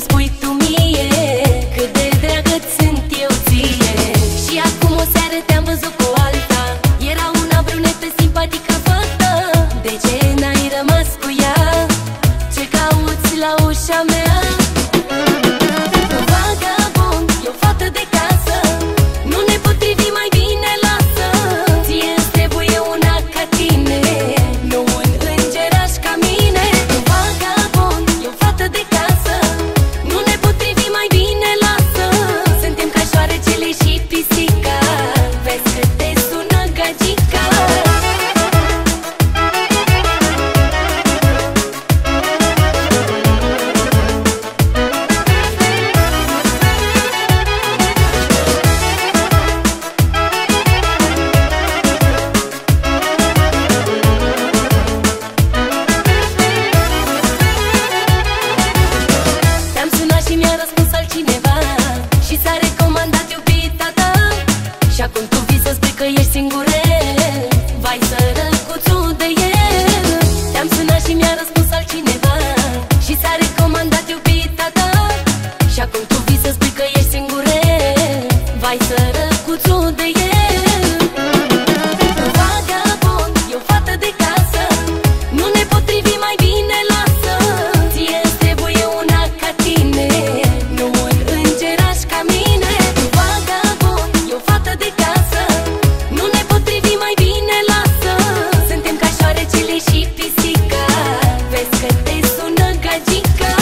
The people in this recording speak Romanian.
să-mi spui tu mie Cât de dragă sunt eu ție Și acum o seară te-am văzut cu alta Era una brunetă simpatică fată De ce n-ai rămas cu ea? Ce cauți la ușa mea? una gallica.